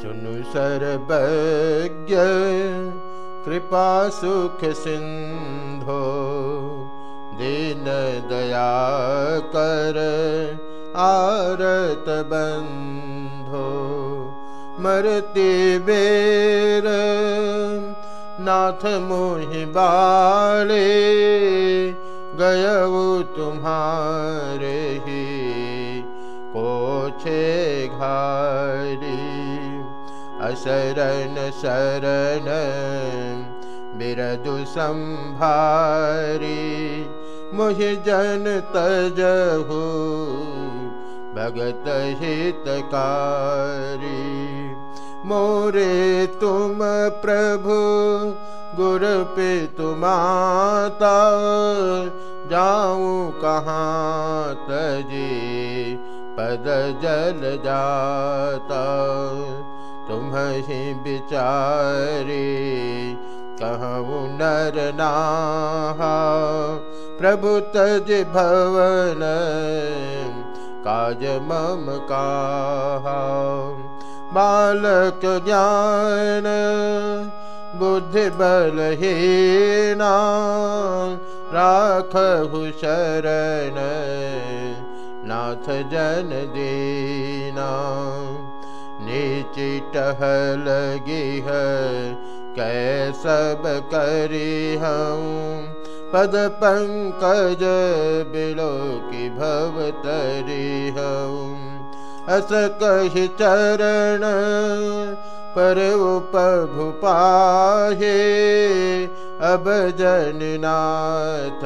सुनु सर्वज्ञ कृपा सुख सिंधो दीन दया कर आरत बंधो मरती बेर नाथ मोहि बाले गयऊ तुम्हारे ही कोछे घारी असरण शरण बिरदु संभारी मुहि जन तजहु भगत हितकारी। मोरे तुम प्रभु, गुरु पे तुमाता जाऊँ कहाँ तजे पद जल जाता। तुम ही बिचारे कहूँ नर नाहा। प्रभु तज भवन काज मम कहा। बालक ज्ञान बुद्धि बलहीना राखहु शरण नाथ जन दीना टहल गिह कै सब करी हूँ पद पंकज बिलो की भवतरी हूँ अस कही चरण पर उपभु पाहे अब जननाथ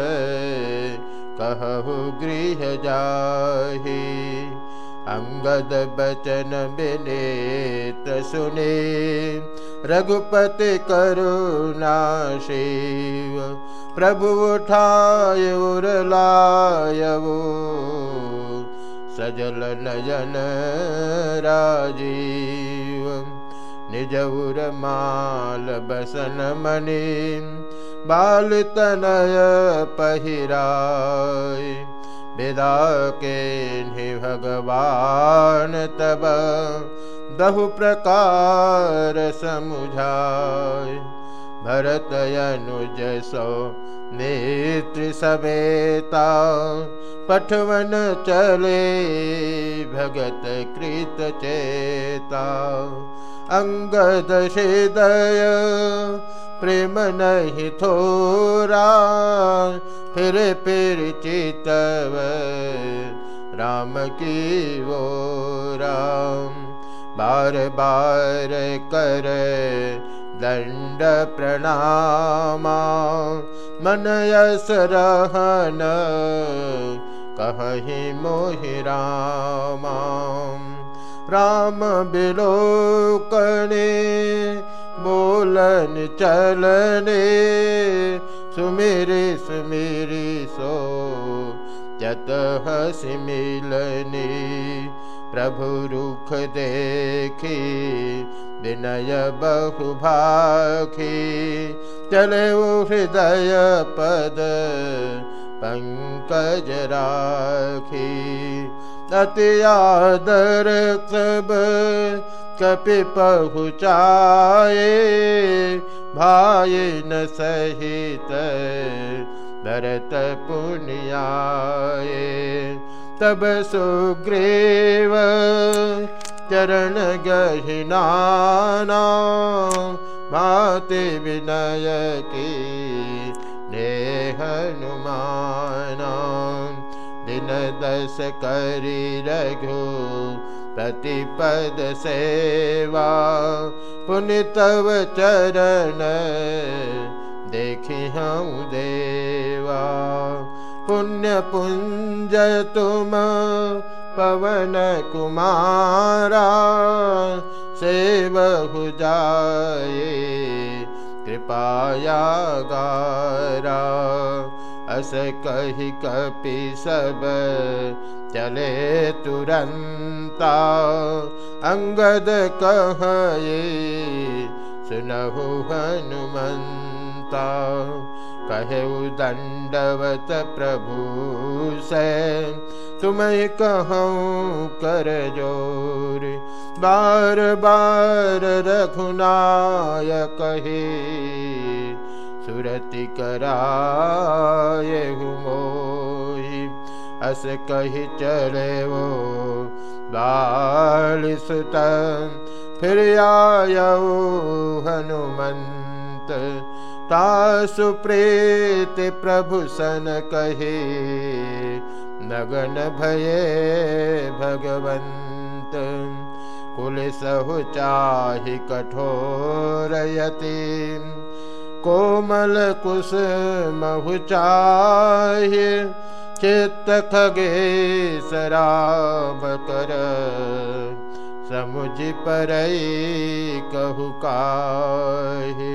कहु गृह जाहे अंगद बचन बिनेत सुने। रघुपति करुणा शिव प्रभु उठाय उरलायवो सजल नयन राजीव निज उर्माल बसन मणि बाल तनय पहिराय विदा के भगवान तब बहु प्रकार समुझाय। भरत अनुज सो नेत्र समेता पठवन चले भगत कृत चेता। अंगद हृदय प्रेम नहीं थोरा फिर फिर चितव राम की वो राम। बार बार कर दंड प्रणाम मन यस रहन कहीं मोहि राम। राम बिलोकने बोलन चलने सुमेरे सुमेरे सो जत मिलने। प्रभु रुख देखी विनय बहु भाखी। चले हृदय पद पंकज राखी। अति आदर सब कपि पहुँचाए भाई न सहित भरत पुनियाए तब सुग्रीव चरण गहिनाना, भाति विनय की ने हनुमाना दिन दस करी रघु प्रतिपद सेवा पुण्य तव चरण देखी हम देवा। पुण्य पुंज तुम पवन कुमारा सेवहु जाए कृपाया गारा। अस कही कपि सब चले तुरंता अंगद कहे सुनहु हनुमंता कहे दंडवत प्रभु से तुम्हें कहूँ कर जोर। बार बार रघुनाय कहे सुरति मोहि अस कही चले वो बाल सुतन फिर आयो हनुमंत। तासु प्रेत प्रभु सन कहे, नगन भये भगवन्त कुलसहु चाहि कठोरयति कोमल कुश महु चाहि। चित्त खगे सराम कर समुझ परई कहु काहि